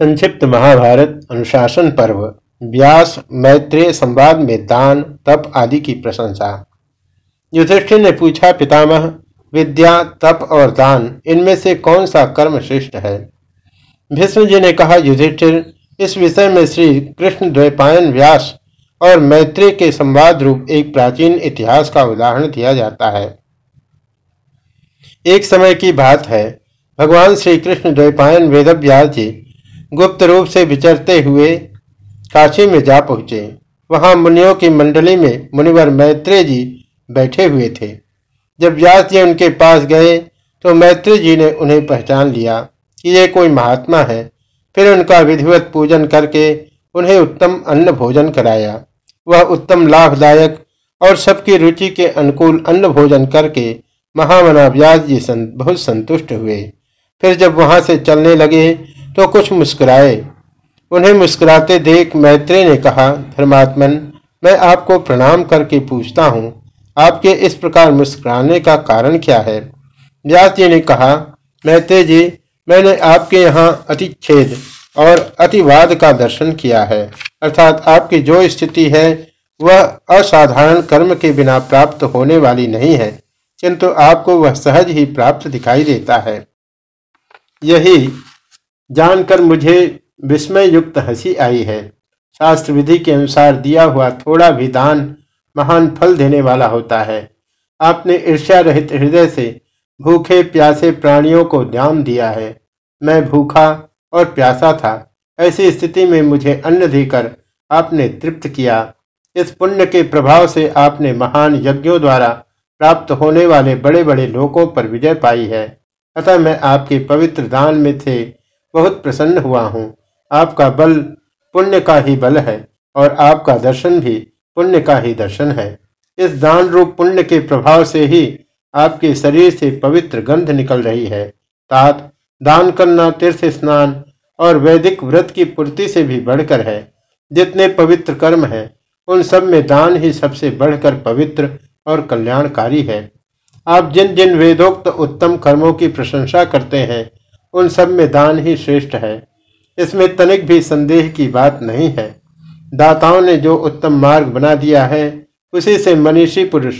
संक्षिप्त महाभारत, अनुशासन पर्व, व्यास, मैत्रेय संवाद में दान, तप आदि की प्रशंसा। युधिष्ठिर ने पूछा, पितामह, विद्या, तप और दान, इनमें से कौन सा कर्म श्रेष्ठ है? भीष्म जी ने कहा, युधिष्ठिर, इस विषय में श्री कृष्ण द्वैपायन व्यास और मैत्रेय के संवाद रूप एक प्राचीन इतिहास का उदाहरण दिया जाता है। एक समय की बात है, भगवान श्री कृष्ण द्वैपायन वेदव्यास जी गुप्त रूप से विचरते हुए काशी में जा पहुँचे। वहाँ मुनियों की मंडली में मुनिवर मैत्रेय जी बैठे हुए थे। जब व्यास जी उनके पास गए तो मैत्री जी ने उन्हें पहचान लिया कि ये कोई महात्मा है। फिर उनका विधिवत पूजन करके उन्हें उत्तम अन्न भोजन कराया। वह उत्तम लाभदायक और सबकी रुचि के अनुकूल अन्न भोजन करके महामना व्यास जी सं, बहुत संतुष्ट हुए। फिर जब वहाँ से चलने लगे तो कुछ मुस्कुराए। उन्हें मुस्कुराते देख मैत्रेय ने कहा, धर्मात्मन, मैं आपको प्रणाम करके पूछता हूँ, आपके इस प्रकार मुस्कुराने का कारण क्या है? व्यास जी ने कहा मैत्रेय जी, मैंने आपके यहाँ अतिच्छेद और अतिवाद का दर्शन किया है, अर्थात आपकी जो स्थिति है, वह असाधारण कर्म के बिना प्राप्त होने वाली नहीं है, किंतु आपको वह सहज ही प्राप्त दिखाई देता है। यही जानकर मुझे विस्मय युक्त हँसी आई है। शास्त्र विधि के अनुसार दिया हुआ थोड़ा भी दान महान फल देने वाला होता है। आपने ईर्ष्या रहित हृदय से भूखे प्यासे प्राणियों को ध्यान दिया है। मैं भूखा और प्यासा था। ऐसी स्थिति में मुझे अन्न देकर आपने तृप्त किया। इस पुण्य के प्रभाव से आपने महान यज्ञों द्वारा प्राप्त होने वाले बड़े बड़े लोकों पर विजय पाई है। अतः मैं आपके पवित्र दान में थे बहुत प्रसन्न हुआ हूँ। आपका बल पुण्य का ही बल है और आपका दर्शन भी पुण्य का ही दर्शन है। इस दान रूप पुण्य के प्रभाव से ही आपके शरीर से पवित्र गंध निकल रही है। तात, दान करना तीर्थ स्नान और वैदिक व्रत की पूर्ति से भी बढ़कर है। जितने पवित्र कर्म हैं, उन सब में दान ही सबसे बढ़कर पवित्र और कल्याणकारी है। आप जिन जिन वेदोक्त उत्तम कर्मों की प्रशंसा करते हैं उन सब में दान ही श्रेष्ठ है। इसमें तनिक भी संदेह की बात नहीं है। दाताओं ने जो उत्तम मार्ग बना दिया है, उसी से मनीषी पुरुष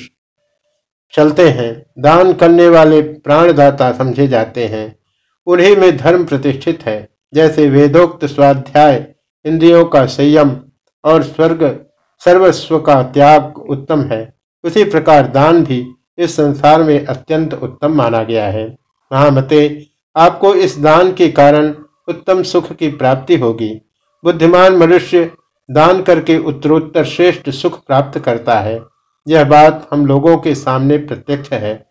चलते हैं। दान करने वाले प्राणदाता समझे जाते हैं। उन्हीं में धर्म प्रतिष्ठित है। जैसे वेदोक्त स्वाध्याय, इंद्रियों का संयम और स्वर्ग, सर्वस्व का त्याग उत्तम है। उसी प्रकार दान भी इस संसार में अत्यंत उत्तम माना गया है। महामते आपको इस दान के कारण उत्तम सुख की प्राप्ति होगी। बुद्धिमान मनुष्य दान करके उत्तरोत्तर श्रेष्ठ सुख प्राप्त करता है। यह बात हम लोगों के सामने प्रत्यक्ष है।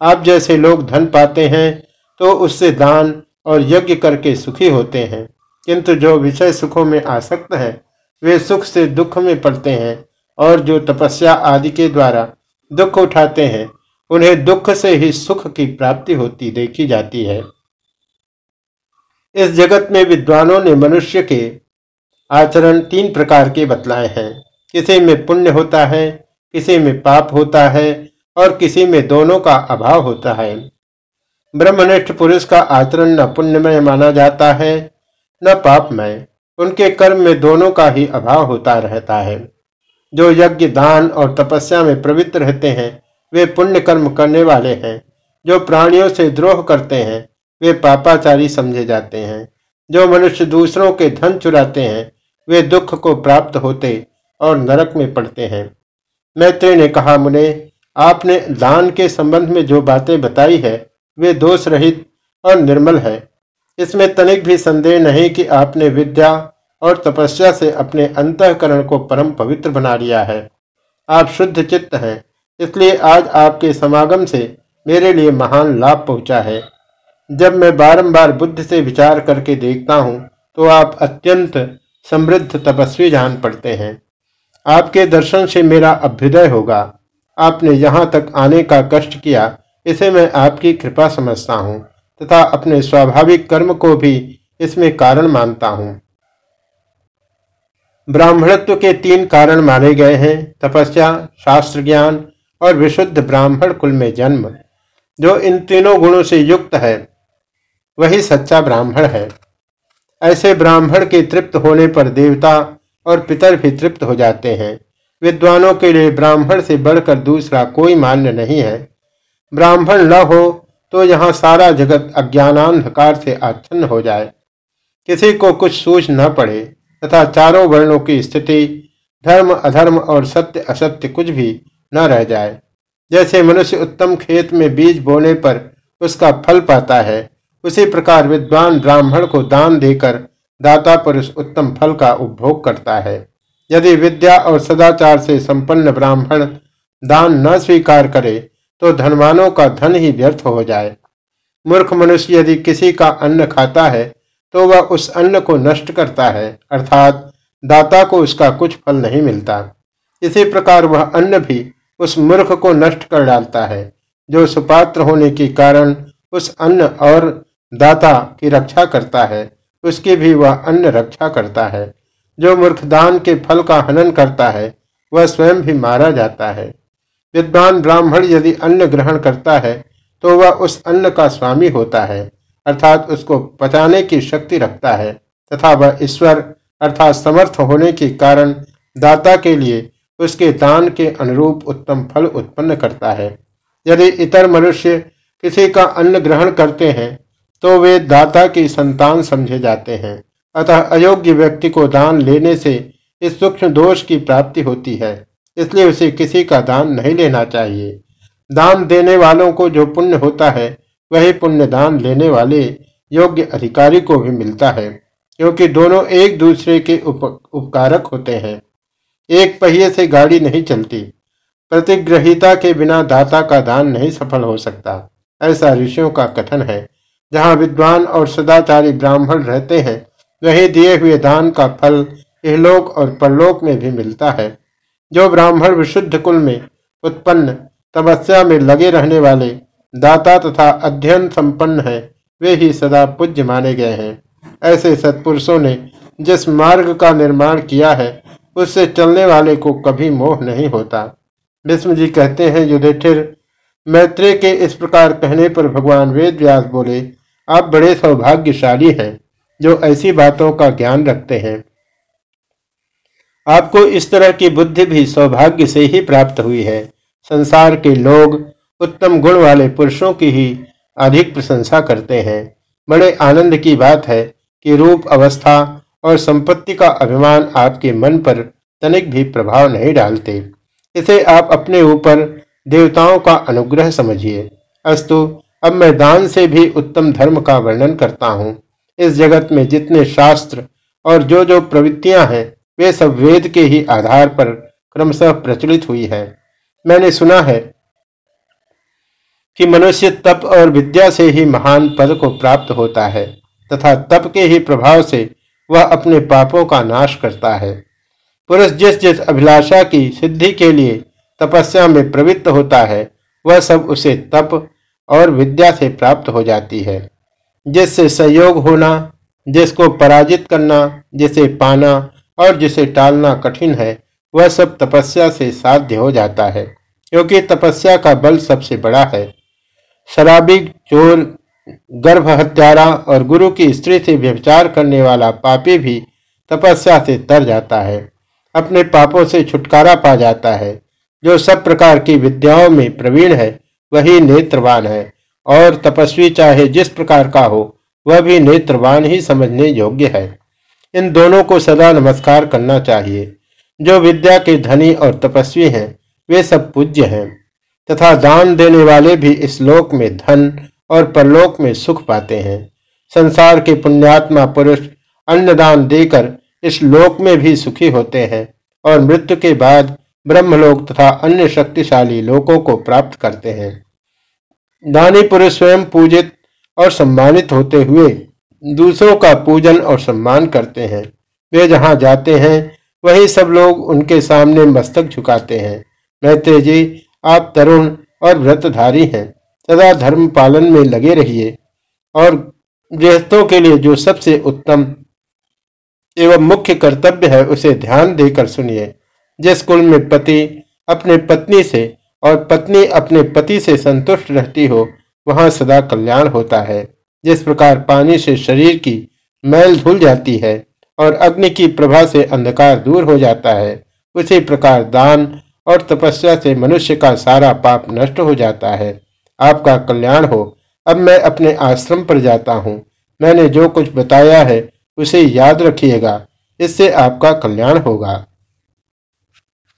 आप जैसे लोग धन पाते हैं तो उससे दान और यज्ञ करके सुखी होते हैं। किंतु जो विषय सुखों में आसक्त है, वे सुख से दुख में पड़ते हैं और जो तपस्या आदि के द्वारा दुख उठाते हैं, उन्हें दुख से ही सुख की प्राप्ति होती देखी जाती है। इस जगत में विद्वानों ने मनुष्य के आचरण तीन प्रकार के बतलाए हैं। किसी में पुण्य होता है, किसी में पाप होता है और किसी में दोनों का अभाव होता है। ब्रह्मनिष्ठ पुरुष का आचरण न पुण्यमय माना जाता है, न पापमय। उनके कर्म में दोनों का ही अभाव होता रहता है। जो यज्ञ, दान और तपस्या में प्रवृत्त रहते हैं, वे पुण्य कर्म करने वाले हैं। जो प्राणियों से द्रोह करते हैं वे पापाचारी समझे जाते हैं। जो मनुष्य दूसरों के धन चुराते हैं, वे दुख को प्राप्त होते और नरक में पड़ते हैं। मैत्री ने कहा, मुने, आपने दान के संबंध में जो बातें बताई है, वे दोष रहित और निर्मल है। इसमें तनिक भी संदेह नहीं कि आपने विद्या और तपस्या से अपने अंतकरण को परम पवित्र बना लिया है। आप शुद्ध चित्त हैं, इसलिए आज आपके समागम से मेरे लिए महान लाभ पहुँचा है। जब मैं बारंबार बुद्ध से विचार करके देखता हूँ तो आप अत्यंत समृद्ध तपस्वी जान पड़ते हैं। आपके दर्शन से मेरा अभ्युदय होगा। आपने यहाँ तक आने का कष्ट किया, इसे मैं आपकी कृपा समझता हूँ, तथा अपने स्वाभाविक कर्म को भी इसमें कारण मानता हूँ। ब्राह्मणत्व के तीन कारण माने गए हैं, तपस्या, शास्त्र ज्ञान और विशुद्ध ब्राह्मण कुल में जन्म, जो इन तीनों गुणों से युक्त है। वही सच्चा ब्राह्मण है। ऐसे ब्राह्मण के तृप्त होने पर देवता और पितर भी तृप्त हो जाते हैं। विद्वानों के लिए ब्राह्मण से बढ़कर दूसरा कोई मान्य नहीं है। ब्राह्मण न हो तो यहाँ सारा जगत अज्ञानांधकार से आच्छन्न हो जाए। किसी को कुछ सूझ न पड़े तथा चारों वर्णों की स्थिति, धर्म, अधर्म और सत्य, असत्य कुछ भी न रह जाए। जैसे मनुष्य उत्तम खेत में बीज बोने पर उसका फल पाता है उसी प्रकार विद्वान ब्राह्मण को दान देकर दाता पुरुष उत्तम फल का उपभोग करता है। यदि विद्या और सदाचार से संपन्न ब्राह्मण दान न स्वीकार करे तो धनवानों का धन ही व्यर्थ हो जाए। मूर्ख मनुष्य यदि किसी का अन्न खाता है तो वह उस अन्न को नष्ट करता है, अर्थात दाता को उसका कुछ फल नहीं मिलता। इसी प्रकार वह अन्न भी उस मूर्ख को नष्ट कर डालता है, जो सुपात्र होने के कारण उस अन्न और दाता की रक्षा करता है, उसकी भी वह अन्न रक्षा करता है। जो मूर्ख दान के फल का हनन करता है, वह स्वयं भी मारा जाता है। विद्वान ब्राह्मण यदि अन्न ग्रहण करता है तो वह उस अन्न का स्वामी होता है, अर्थात उसको पचाने की शक्ति रखता है, तथा वह ईश्वर अर्थात समर्थ होने के कारण दाता के लिए उसके दान के अनुरूप उत्तम फल उत्पन्न करता है। यदि इतर मनुष्य किसी का अन्न ग्रहण करते हैं तो वे दाता की संतान समझे जाते हैं। अतः अयोग्य व्यक्ति को दान लेने से इस सूक्ष्म दोष की प्राप्ति होती है इसलिए उसे किसी का दान नहीं लेना चाहिए। दान देने वालों को जो पुण्य होता है वही पुण्य दान लेने वाले योग्य अधिकारी को भी मिलता है क्योंकि दोनों एक दूसरे के उप, उपकारक होते हैं। एक पहिए से गाड़ी नहीं चलती। प्रतिग्रहिता के बिना दाता का दान नहीं सफल हो सकता। ऐसा ऋषियों का कथन है। जहाँ विद्वान और सदाचारी ब्राह्मण रहते हैं, वही दिए हुए दान का फल इहलोक और परलोक में भी मिलता है। जो ब्राह्मण विशुद्ध कुल में उत्पन्न तपस्या में लगे रहने वाले दाता तथा अध्ययन संपन्न है, वे ही सदा पूज्य माने गए हैं। ऐसे सत्पुरुषों ने जिस मार्ग का निर्माण किया है, उससे चलने वाले को कभी मोह नहीं होता। विष्णु जी कहते हैं, युधिष्ठिर, मैत्रेय के इस प्रकार कहने पर भगवान वेद व्यास बोले आप बड़े सौभाग्यशाली हैं जो ऐसी बातों का ज्ञान रखते हैं। आपको इस तरह की बुद्धि भी सौभाग्य से ही प्राप्त हुई है। संसार के लोग उत्तम गुण वाले पुरुषों की ही अधिक प्रशंसा करते हैं। बड़े आनंद की बात है कि रूप, अवस्था और संपत्ति का अभिमान आपके मन पर तनिक भी प्रभाव नहीं डालते। इसे आप अपने ऊपर देवताओं का अनुग्रह समझिए। अस्तु अब मैं दान से भी उत्तम धर्म का वर्णन करता हूँ। इस जगत में जितने शास्त्र और जो जो प्रवृत्तियाँ हैं, वे सब वेद के ही आधार पर क्रमशः प्रचलित हुई है। मैंने सुना है कि मनुष्य तप और विद्या से ही महान पद को प्राप्त होता है, तथा तप के ही प्रभाव से वह अपने पापों का नाश करता है। पुरुष जिस जिस अभिलाषा की सिद्धि के लिए तपस्या में प्रवृत्त होता है, वह सब उसे तप और विद्या से प्राप्त हो जाती है। जिससे सहयोग होना, जिसको पराजित करना, जिसे पाना और जिसे टालना कठिन है, वह सब तपस्या से साध्य हो जाता है, क्योंकि तपस्या का बल सबसे बड़ा है। शराबी, चोर गर्भ हत्यारा और गुरु की स्त्री से व्यभिचार करने वाला पापी भी तपस्या से तर जाता है, अपने पापों से छुटकारा पा जाता है, जो सब प्रकार की विद्याओं में प्रवीण है। वही नेत्रवान है, और तपस्वी चाहे जिस प्रकार का हो, वह भी नेत्रवान ही समझने योग्य है। इन दोनों को सदा नमस्कार करना चाहिए। जो विद्या के धनी और तपस्वी हैं, वे सब पूज्य हैं, तथा दान देने वाले भी इस लोक में धन और परलोक में सुख पाते हैं। संसार के पुण्यात्मा पुरुष अन्नदान देकर इस लोक में भी सुखी होते हैं, और मृत्यु के बाद ब्रह्मलोक तथा अन्य शक्तिशाली लोकों को प्राप्त करते हैं। दानी पुरुष स्वयं पूजित और सम्मानित होते हुए दूसरों का पूजन और सम्मान करते हैं। वे जहाँ जाते हैं, वही सब लोग उनके सामने मस्तक झुकाते हैं। मैत्रेय जी, आप तरुण और व्रतधारी हैं, सदा धर्म पालन में लगे रहिए। और गृहस्थों के लिए जो सबसे उत्तम एवं मुख्य कर्तव्य है, उसे ध्यान देकर सुनिए। जिस कुल में पति अपने पत्नी से और पत्नी अपने पति से संतुष्ट रहती हो, वहाँ सदा कल्याण होता है। जिस प्रकार पानी से शरीर की मैल धुल जाती है और अग्नि की प्रभा से अंधकार दूर हो जाता है, उसी प्रकार दान और तपस्या से मनुष्य का सारा पाप नष्ट हो जाता है। आपका कल्याण हो। अब मैं अपने आश्रम पर जाता हूँ। मैंने जो कुछ बताया है, उसे याद रखिएगा। इससे आपका कल्याण होगा।